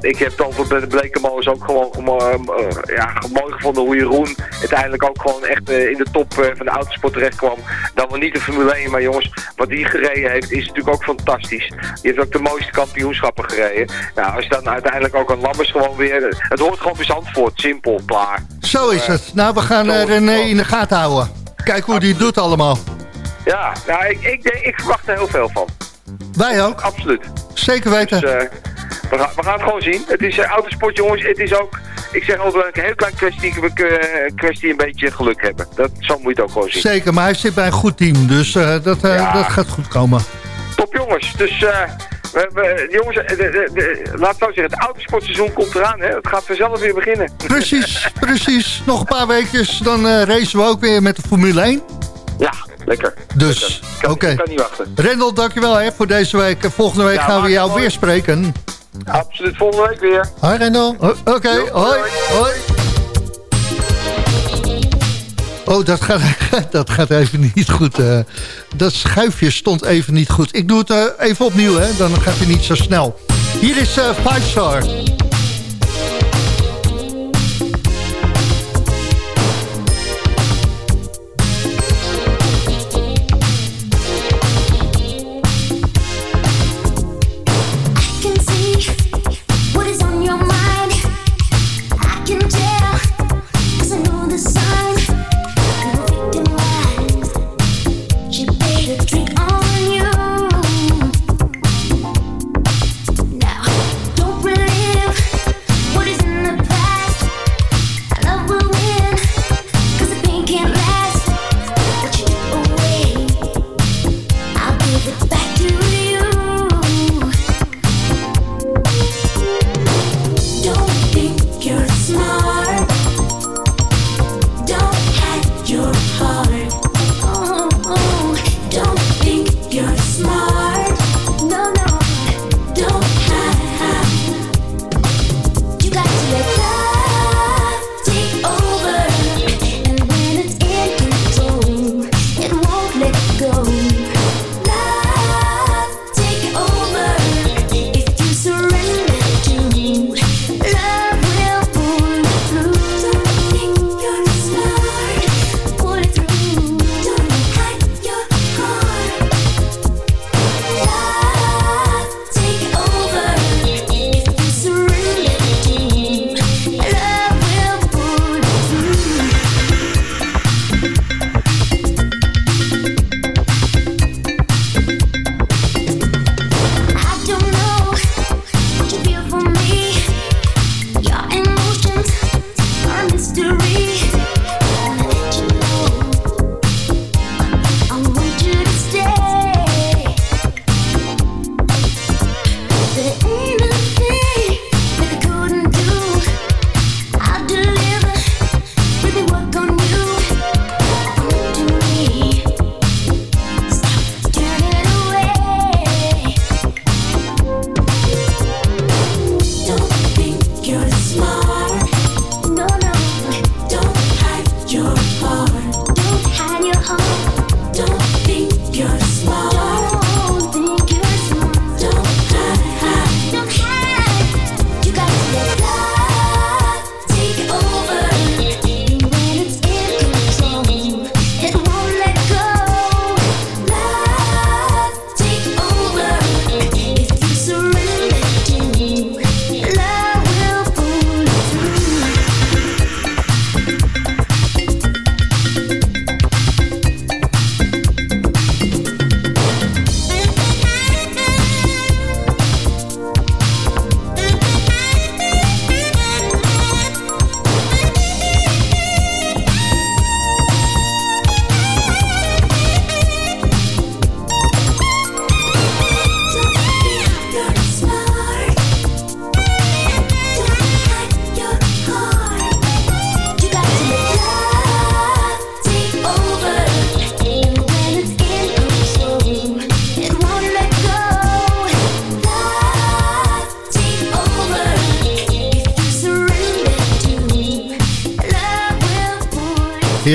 Ik heb dan voor de Blekenmoos ook gewoon eh, eh, ja, mooi gevonden hoe Jeroen uiteindelijk ook gewoon echt eh, in de top eh, van de autosport terecht kwam. Dan wel niet de Formule 1, maar jongens, wat die gereden heeft is natuurlijk ook fantastisch. Die heeft ook de mooiste kampioenschappen gereden. Nou, als je dan uiteindelijk ook een Lammers gewoon weer... Het hoort gewoon bij Zandvoort, simpel, klaar. Zo is het. Nou, we gaan René in de gaten houden. Kijk hoe die het doet allemaal. Ja, nou, ik, ik, ik verwacht er heel veel van. Wij ook. Absoluut. Zeker weten. Dus, eh, we, gaan, we gaan het gewoon zien. Het is uh, autosport, jongens. Het is ook, ik zeg wel een heel klein kwestie, eh, kwestie een beetje geluk hebben. Dat, zo moet je het ook gewoon zien. Zeker, maar hij zit bij een goed team. Dus eh, dat, eh, Ja. dat gaat goed komen. Top jongens. Dus eh, we, we- jongens, eh, de, de, de- laat het zo zeggen, het autosportseizoen komt eraan. Hè? Het gaat vanzelf weer beginnen. Precies, precies. Nog een paar weekjes, dan eh racen we ook weer met de Formule 1. Ja, lekker. Dus, oké. Ik kan niet wachten. Rendel, dankjewel hè, voor deze week. En Volgende week Ja, gaan we jou mooi. weer spreken. Absoluut, volgende week weer. Hoi Rendel. Oké, hoi, hoi. Oh, dat gaat, [laughs] dat gaat even niet goed. eh. dat schuifje stond even niet goed. Ik doe het eh, even opnieuw, hè. dan gaat hij niet zo snel. Hier is eh Five Star.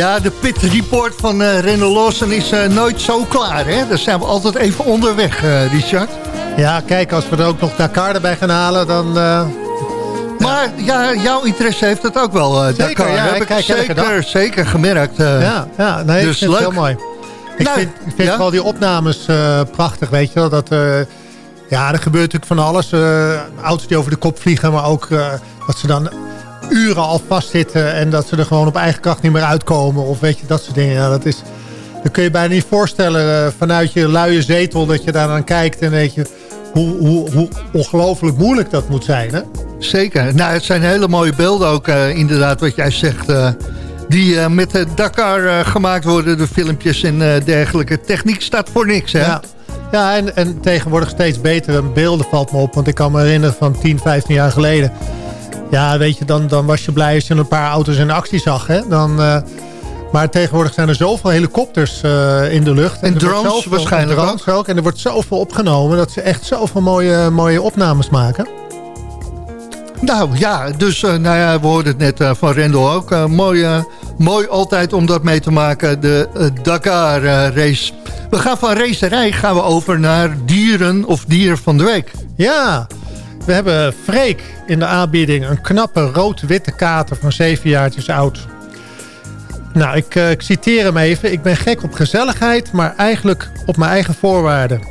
Ja, de pit report van eh Rendel Lawson is eh, nooit zo klaar, hè? Daar zijn we altijd even onderweg, eh, Richard. Ja, kijk, als we er ook nog Dakar erbij gaan halen, dan... Maar ja, jouw interesse heeft het ook wel, Zeker, Dakar. ja, heb ik kijk zeker, zeker gemerkt. ja, ja, nee, dus ik vind leuk. het heel mooi. Ik Nou, vind, ik vind ja? vooral die opnames prachtig, weet je wel. Dat, ja, er gebeurt natuurlijk van alles. auto's die over de kop vliegen, maar ook dat ze dan uren al vastzitten... en dat ze er gewoon op eigen kracht niet meer uitkomen. Of weet je, dat soort dingen. Ja, dat is, Dan kun je bijna niet voorstellen eh, vanuit je luie zetel... dat je daar aan kijkt en weet je hoe, hoe, hoe ongelooflijk moeilijk dat moet zijn. Hè? Zeker. Nou, het zijn hele mooie beelden ook eh, inderdaad wat jij zegt... eh, die met de Dakar gemaakt worden, de filmpjes en dergelijke. Techniek staat voor niks, hè? Ja, ja en, en tegenwoordig steeds betere beelden valt me op. Want ik kan me herinneren van 10, 15 jaar geleden. Ja, weet je, dan, dan was je blij als je een paar auto's in actie zag. Hè? Dan, eh, maar tegenwoordig zijn er zoveel helikopters eh, in de lucht. En drones zoveel- waarschijnlijk en drones ook. En er wordt zoveel opgenomen dat ze echt zoveel mooie, mooie opnames maken. Nou ja, dus eh, nou ja, we hoorden het net van Rendel ook. Mooi, mooi altijd om dat mee te maken, de Dakar race. We gaan van racerij gaan we over naar dieren of dier van de week. Ja, we hebben Freek in de aanbieding. Een knappe rood-witte kater van zeven jaartjes oud. Nou, ik, eh, ik citeer hem even. Ik ben gek op gezelligheid, maar eigenlijk op mijn eigen voorwaarden.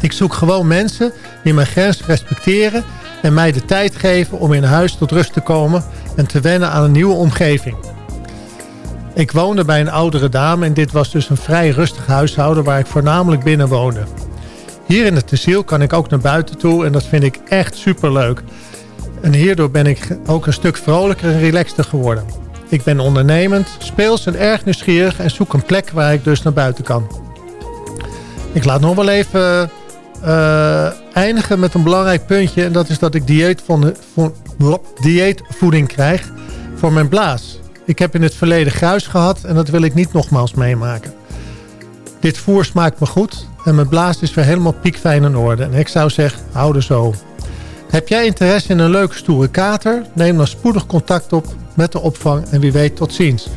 Ik zoek gewoon mensen die mijn grens respecteren... en mij de tijd geven om in huis tot rust te komen... en te wennen aan een nieuwe omgeving. Ik woonde bij een oudere dame en dit was dus een vrij rustig huishouden... waar ik voornamelijk binnen woonde. Hier in het Tessiel kan ik ook naar buiten toe en dat vind ik echt superleuk. En hierdoor ben ik ook een stuk vrolijker en relaxter geworden. Ik ben ondernemend, speels en erg nieuwsgierig en zoek een plek waar ik dus naar buiten kan. Ik laat nog wel even eh, eindigen met een belangrijk puntje. En dat is dat ik dieet van, van, dieetvoeding krijg voor mijn blaas. Ik heb in het verleden gruis gehad en dat wil ik niet nogmaals meemaken. Dit voer smaakt me goed en mijn blaas is weer helemaal piekfijn in orde. En ik zou zeggen, hou er zo. Heb jij interesse in een leuke stoere kater? Neem dan spoedig contact op met de opvang en wie weet tot ziens.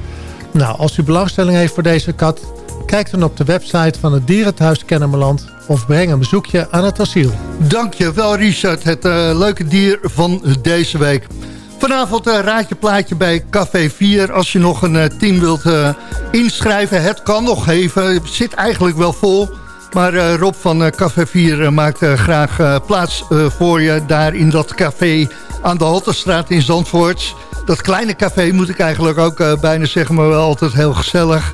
Nou, als u belangstelling heeft voor deze kat... kijk dan op de website van het Dierenthuis Kennemerland... of breng een bezoekje aan het asiel. Dankjewel Richard, het eh, leuke dier van deze week. Vanavond uh, raad je plaatje bij Café 4. Als je nog een eh, team wilt eh, inschrijven, het kan nog even. Het zit eigenlijk wel vol. Maar Rob van Café 4 eh, maakt graag plaats voor je... daar in dat café aan de Halterstraat in Zandvoort. Dat kleine café moet ik eigenlijk ook bijna zeggen... maar wel altijd heel gezellig.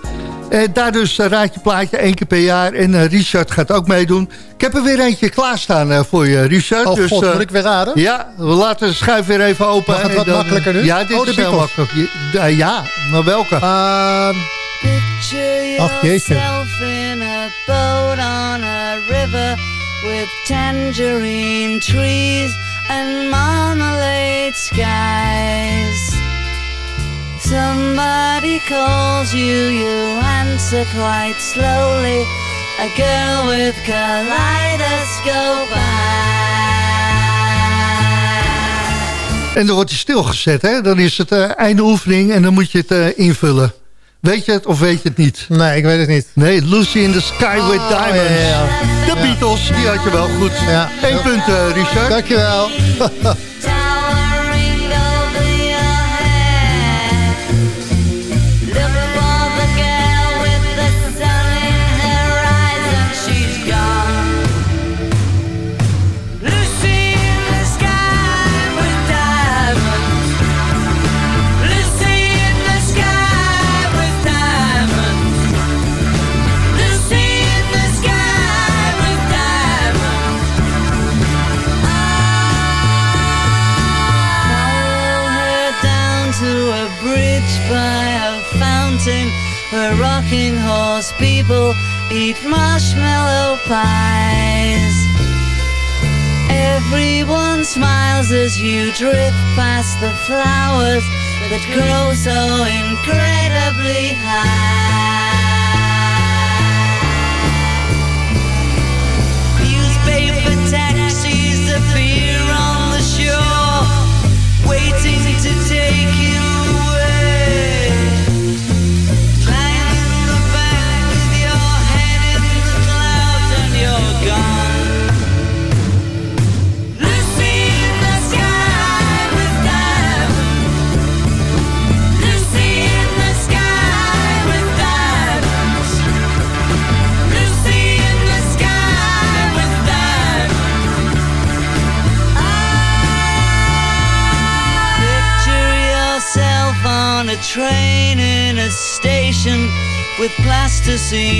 Eh, daar dus eh, raad je plaatje één keer per jaar. En eh, Richard gaat ook meedoen. Ik heb er weer eentje klaarstaan eh, voor je, Richard. Oh dus, god, moet ik weer raden? Ja, we laten de schuif weer even open. Mag het wat dan- makkelijker nu? Ja, dit Oh, is heel Beatles. makkelijk. Ja, ja, maar welke? Ehm, Picture Ach, jeetje. in a boat on a river with tangerine trees and marmalade skies. Somebody calls you, you answer quite slowly. A girl with kaleidoscope eyes. En dan wordt hij stilgezet, hè? Dan is het eh, einde oefening en dan moet je het eh, invullen. Weet je het of weet je het niet? Nee, ik weet het niet. Nee, Lucy in the Sky with Diamonds. ja, ja. De Beatles, die had je wel goed. Ja. Eén punt, eh, Richard. Dankjewel. [laughs] people eat marshmallow pies. Everyone smiles as you drift past the flowers that grow so incredibly high. see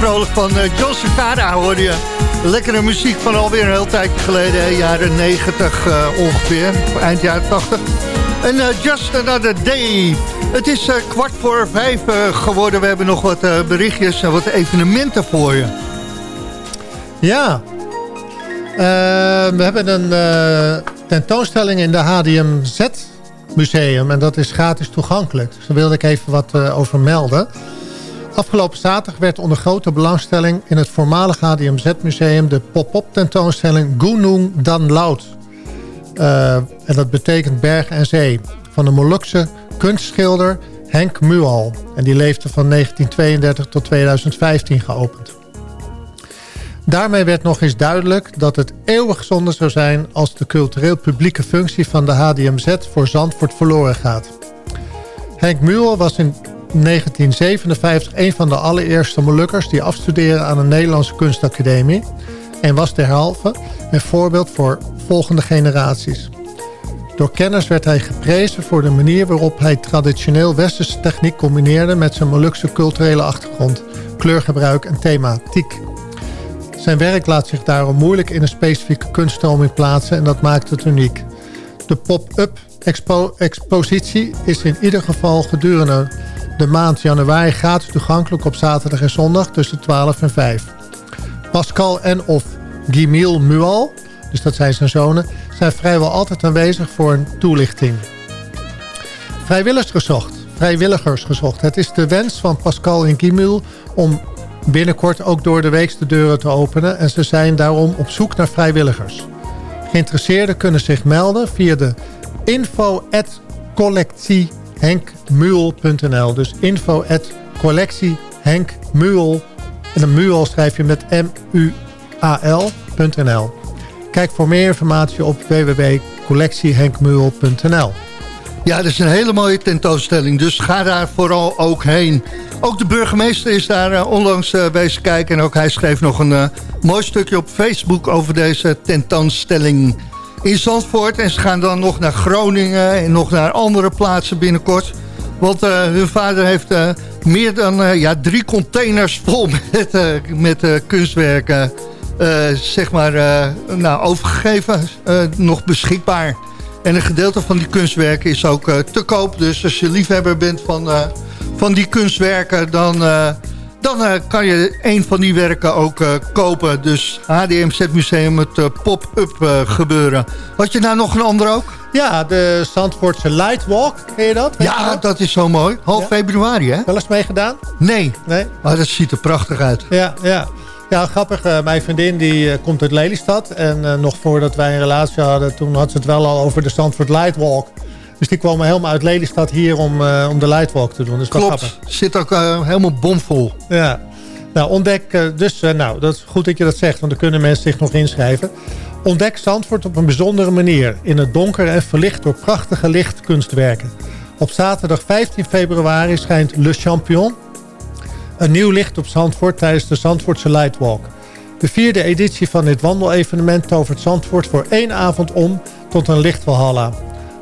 vrolijk van. eh John Cicada hoorde je. Lekkere muziek van alweer een heel tijdje geleden. Jaren 90 eh, ongeveer. Eind jaren 80. En eh, Just Another Day. Het is kwart voor vijf geworden. We hebben nog wat berichtjes en wat evenementen voor je. Ja. We hebben een tentoonstelling in de HDMZ museum. En dat is gratis toegankelijk. Dus daar wilde ik even wat over melden. Afgelopen zaterdag werd onder grote belangstelling... in het voormalige HDMZ museum... de pop-up tentoonstelling Gunung Dan Laut. Eh, en dat betekent berg en zee. Van de Molukse kunstschilder Henk Mual. En die leefde van 1932 tot 2015 geopend. Daarmee werd nog eens duidelijk dat het eeuwig zonde zou zijn... als de cultureel publieke functie van de HDMZ voor Zandvoort verloren gaat. Henk Muel was in 1957 een van de allereerste Molukkers... die afstuderen aan een Nederlandse kunstacademie... en was derhalve een voorbeeld voor volgende generaties. Door kenners werd hij geprezen voor de manier waarop hij traditioneel westerse techniek combineerde... met zijn Molukse culturele achtergrond, kleurgebruik en thematiek... Zijn werk laat zich daarom moeilijk in een specifieke kunststroming plaatsen en dat maakt het uniek. De pop-up expo expositie is in ieder geval gedurende de maand januari gratis toegankelijk op zaterdag en zondag tussen 12 en 5. Pascal en of Gimil Mual, dus dat zijn zijn zonen, zijn vrijwel altijd aanwezig voor een toelichting. Vrijwilligers gezocht. Vrijwilligers gezocht. Het is de wens van Pascal en Gimil om binnenkort ook door de week de deuren te openen en ze zijn daarom op zoek naar vrijwilligers. Geïnteresseerden kunnen zich melden via de info collectiehenkmuul.nl Dus info collectiehenkmuul en een muul schrijf je met M-U-A-L.nl Kijk voor meer informatie op www.collectiehenkmuul.nl Ja, dat is een hele mooie tentoonstelling, dus ga daar vooral ook heen. Ook de burgemeester is daar eh, onlangs bezig kijken... en ook hij schreef nog een uh, mooi stukje op Facebook over deze tentoonstelling in Zandvoort. En ze gaan dan nog naar Groningen en nog naar andere plaatsen binnenkort. Want hun vader heeft meer dan ja, drie containers vol [laughs] met, met kunstwerken... zeg maar, nou, overgegeven, nog beschikbaar. En een gedeelte van die kunstwerken is ook te koop. Dus als je liefhebber bent van van die kunstwerken... dan, dan uh, kan je een van die werken ook uh, kopen. Dus HDMZ Museum, het pop-up gebeuren. Had je nou nog een ander ook? Ja, de Zandvoortse Lightwalk. Ken je dat? Weet ja, je dat? dat is zo mooi. Half Ja. februari, hè? Wel eens meegedaan? Nee. Nee? Maar dat ziet er prachtig uit. Ja, ja. Ja, grappig. eh, mijn vriendin die eh, komt uit Lelystad. En eh, nog voordat wij een relatie hadden, toen had ze het wel al over de Zandvoort Lightwalk. Dus die kwamen helemaal uit Lelystad hier om, eh, om de Lightwalk te doen. Dus wel Klopt. grappig. Zit ook eh, helemaal bomvol. Ja. Nou, ontdek... eh, dus, nou, dat is goed dat je dat zegt, want dan kunnen mensen zich nog inschrijven. Ontdek Zandvoort op een bijzondere manier. In het donker en verlicht door prachtige lichtkunstwerken. Op zaterdag 15 februari schijnt Le Champion... een nieuw licht op Zandvoort tijdens de Zandvoortse Lightwalk. De vierde editie van dit wandelevenement tovert Zandvoort voor één avond om tot een lichtwalhalla.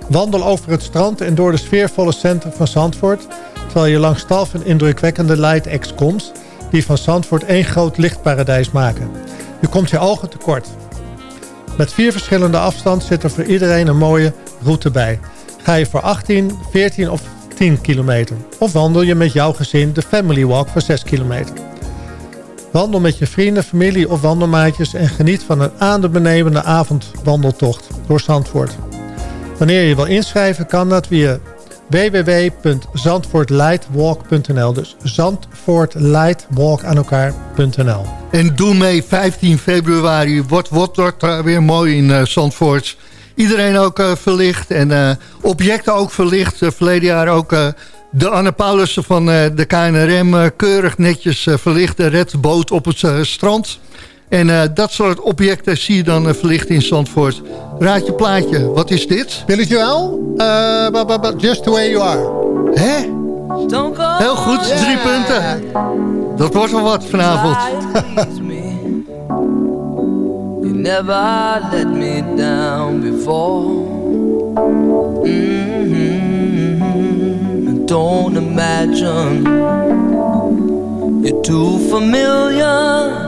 Wandel over het strand en door de sfeervolle centrum van Zandvoort... terwijl je langs tal van indrukwekkende light komt... die van Zandvoort één groot lichtparadijs maken. Je komt je ogen tekort. Met vier verschillende afstand zit er voor iedereen een mooie route bij. Ga je voor 18, 14 of 10 kilometer. Of wandel je met jouw gezin de Family Walk voor 6 kilometer. Wandel met je vrienden, familie of wandelmaatjes... en geniet van een adembenemende avondwandeltocht door Zandvoort. Wanneer je wil inschrijven kan dat via www.zandvoortlightwalk.nl Dus Zandvoortlightwalk aan elkaar.nl En doe mee 15 februari. Wordt wordt wordt eh, weer mooi in eh, Zandvoort. Iedereen ook eh, verlicht. En objecten ook verlicht. Verleden jaar ook de Anne Paulussen van de KNRM... keurig netjes verlicht. De redboot op het strand. En eh, dat soort objecten zie je dan eh, verlicht in Zandvoort. Raad je plaatje. Wat is dit? Billy Joel? Uh, just the way you are. Hè? Heel goed, drie punten. Dat wordt wel wat vanavond. You never let me down before. Mhm. Don't imagine you're too familiar,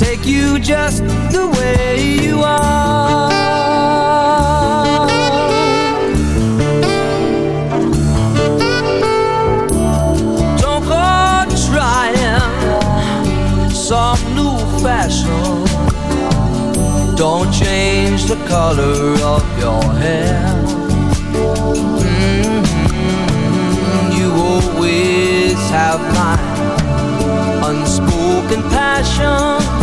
Take you just the way you are. Don't go trying some new fashion. Don't change the color of your hair. Mhm. You always have my unspoken passion.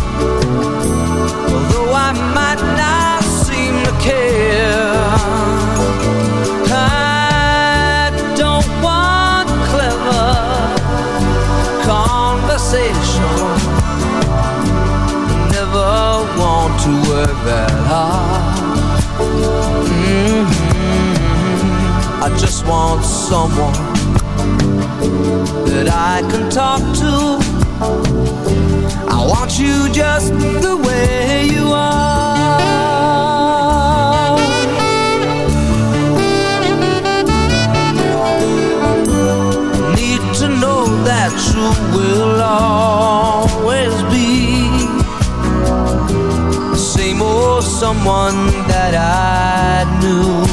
Although I might not seem to care. I don't want clever conversation. Never want to work that hard. Mhm. I just want someone that I can talk to. Want you just the way you are. Need to know that you will always be the same old someone that I knew.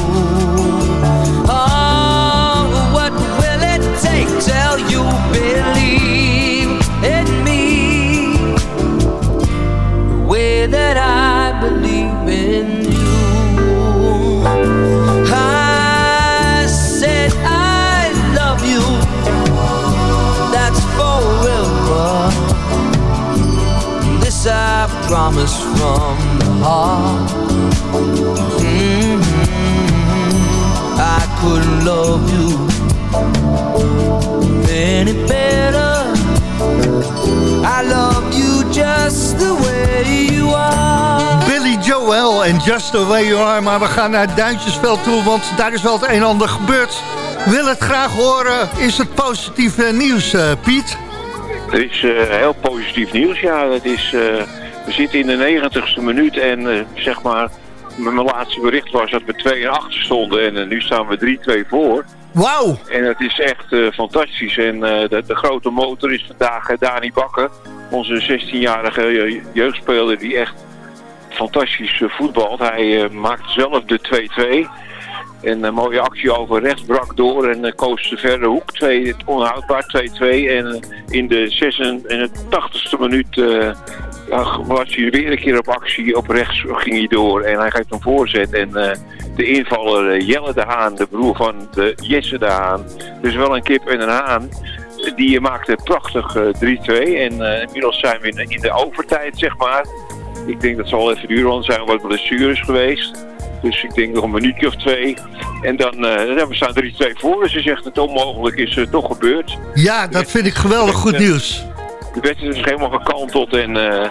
I promise from the heart. I couldn't love you any better. I love you just the way you are. Billy Joel en Just The Way You Are. Maar we gaan naar Duintjesveld toe, want daar is wel het een en ander gebeurd. Wil het graag horen, is het positieve nieuws, eh, Piet? Er is eh, heel positief nieuws, ja. Het is, eh, we zitten in de negentigste minuut en eh, zeg maar, mijn laatste bericht was dat we 2 en 8 stonden en nu staan we 3-2 voor. Wauw! En het is echt eh, fantastisch. En eh, de, de grote motor is vandaag Dani Bakker, onze 16-jarige je- jeugdspeler die echt fantastisch voetbalt. Hij maakt zelf de 2-2. En een mooie actie over rechts brak door en uh, koos de verre hoek. Twee, onhoudbaar 2-2. En eh, in de 86e minuut eh, was hij weer een keer op actie. Op rechts ging hij door en hij geeft een voorzet. En eh, de invaller eh, Jelle de Haan, de broer van de Jesse de Haan. Dus wel een kip en een haan. Die maakte prachtig eh, 3-2. En eh, inmiddels zijn we in, de overtijd, zeg maar. Ik denk dat het zal even er zijn wat blessures geweest. Dus ik denk nog een minuutje of twee. En dan, eh, dan we staan 3-2 voor. Dus je zegt het onmogelijk is eh, toch gebeurd. Ja, dat vind ik geweldig goed nieuws. De wedstrijd is helemaal gekanteld. En eh,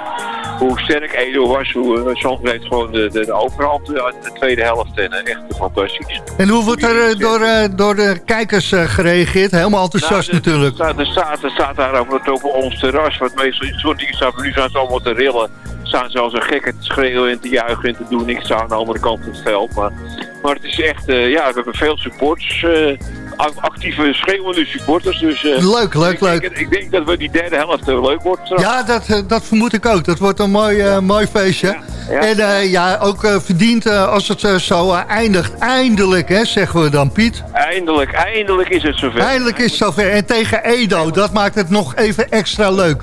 hoe sterk Edo was, hoe uh, Zandvoort heeft gewoon de, de, de overhand uh, in de tweede helft. En echt fantastisch. En hoe wordt er door, door de kijkers gereageerd? Helemaal enthousiast Nou, er- natuurlijk. Er staat, er, staat, er staat daar over, het over ons terras, wat meestal in soort dingen staat, nu staan ze allemaal te rillen. Staan ze als een gekke te schreeuwen en te juichen en te doen. Ik sta aan de andere kant van het veld. Maar, maar het is echt, eh, ja, we hebben veel supporters. ac- actieve schreeuwende supporters. Dus, eh, Leuk, leuk, ik leuk. Denk, ik denk dat we die derde helft leuk wordt. straks. Ja, dat, dat vermoed ik ook. Dat wordt een mooi, mooi feestje. ja. En ja, ook verdiend als het zo eindigt. Eindelijk, hè, zeggen we dan, Piet. Eindelijk, eindelijk is het zover. Eindelijk is het zover. En tegen Edo, dat maakt het nog even extra leuk.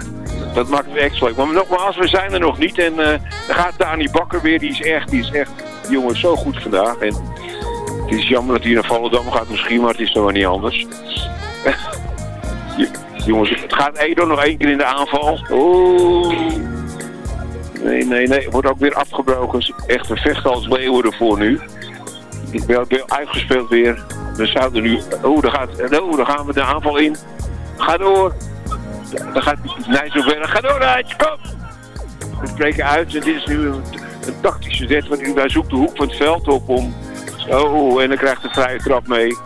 Dat maakt het extra leuk. Maar nogmaals, we zijn er nog niet. En eh dan gaat Dani Bakker weer. Die is echt, die is echt, die jongen is zo goed vandaag. En het is jammer dat hij naar Volendam gaat misschien, maar het is toch wel niet anders. [laughs] Jongens, het gaat Edo nog één keer in de aanval. Oeh. Nee, nee, nee. Wordt ook weer afgebroken. Echt een vecht als leeuwen ervoor nu. Ik ben uitgespeeld weer. We zouden nu... Oh, daar, gaat, oh, daar gaan we de aanval in. Ga door. Dan gaat Nijsselberg. Ga door, Nijs. Kom! We spreken uit. En dit is nu een, tactische zet. Want hij zoekt de hoek van het veld op om... Oh, en dan krijgt de vrije trap mee.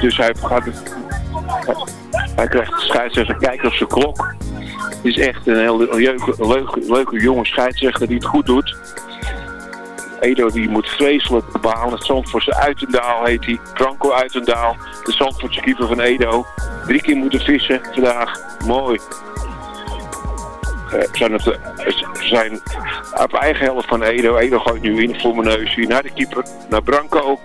Dus hij gaat... Hij krijgt de scheidsrechter kijken op zijn klok. Het is echt een heel leuke, leuke jonge scheidsrechter die het goed doet. Edo die moet vreselijk behalen. Zandvoortse Uitendaal heet hij. Franco Uitendaal, de Zandvoortse keeper van Edo. Drie keer moeten vissen vandaag. Mooi. Eh, we zijn, we zijn op eigen helft van Edo. Edo gooit nu in voor mijn neus. Hier naar de keeper, naar Branco.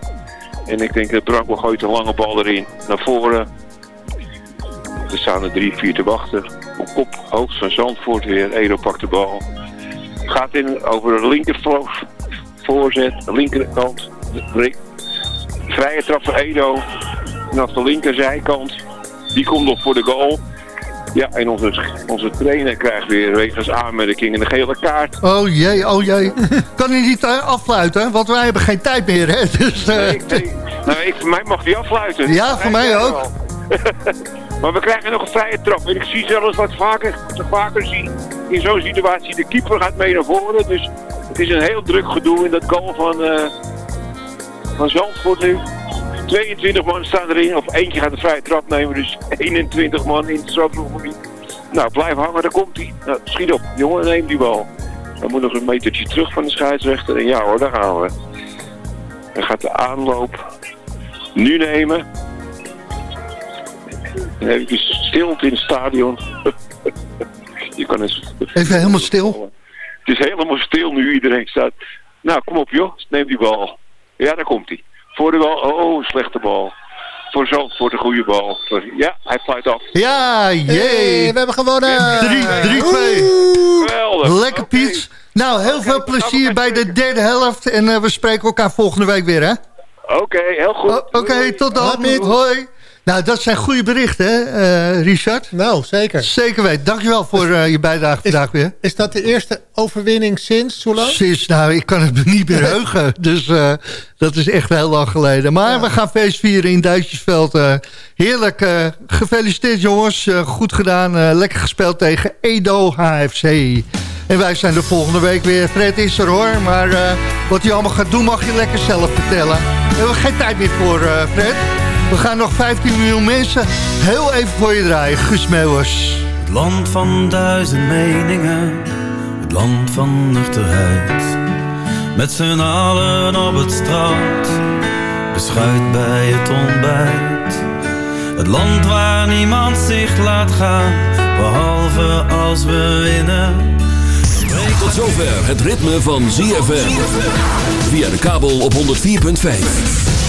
En ik denk dat Branco gooit een lange bal erin. Naar voren. Er staan er drie, vier te wachten. Op kop, hoofd van Zandvoort weer. Edo pakt de bal. Gaat in over de linkervloog. Voorzet, de linkerkant. Vrije trap voor Edo. Vanaf de linkerzijkant. Die komt nog voor de goal. Ja, en onze, onze trainer krijgt weer wegens aanmerking een gele kaart. Oh jee, oh jee. [laughs] Kan hij niet eh, afsluiten? Want wij hebben geen tijd meer, hè? [laughs] Dus, eh, Nee, nee. Nou, ik, voor mij mag die afsluiten. Ja, voor mij ook. [laughs] maar we krijgen nog een vrije trap. Ik zie zelfs wat vaker, wat vaker zie in zo'n situatie. De keeper gaat mee naar voren. Dus het is een heel druk gedoe in dat goal van, eh van Zandvoort nu. 22 man staan erin. Of eentje gaat de vrije trap nemen. Dus [laughs] 21 man in het strafgebied. Nou, blijf hangen. Daar komt hij. Nou, schiet op. Jongen, neem die bal. Dan moet nog een metertje terug van de scheidsrechter. En ja hoor, daar gaan we. Dan gaat de aanloop nu nemen. Dan heb ik dus stilte in het stadion. [laughs] Je kan eens... Even helemaal stil. Het is helemaal stil nu iedereen staat. Nou, kom op joh, neem die bal. Ja, daar komt hij. Voor de bal, oh, slechte bal. Voor zo, voor de goede bal. Ja, hij fluit af. Ja, jee. Hey, we hebben gewonnen. 3-2. Geweldig. Lekker Piet. Nou, heel veel plezier bij de derde helft. En eh, we spreken elkaar volgende week weer, hè? Oké, heel goed. Oké, tot dan. Hoi. Hoi. Nou, dat zijn goede berichten, hè, eh, Richard? Nou, zeker. Zeker weten. Dankjewel voor eh, je bijdrage vandaag weer. Is dat de eerste overwinning sinds hoe lang? Sinds, nou, ik kan het me niet meer heugen. Dus eh, dat is echt heel lang geleden. Maar we gaan feest vieren in Duitsersveld. eh heerlijk. gefeliciteerd, jongens. Goed gedaan. lekker gespeeld tegen Edo HFC. En wij zijn de volgende week weer. Fred is er, hoor. Maar wat hij allemaal gaat doen, mag je lekker zelf vertellen. We hebben geen tijd meer voor, Fred. We gaan nog 15 miljoen mensen heel even voor je draaien. Guus Meeuwers. Het land van duizend meningen, het land van nuchterheid. Met z'n allen op het strand, beschuit bij het ontbijt. Het land waar niemand zich laat gaan, behalve als we winnen. Tot zover het ritme van ZFM. Via de kabel op 104.5.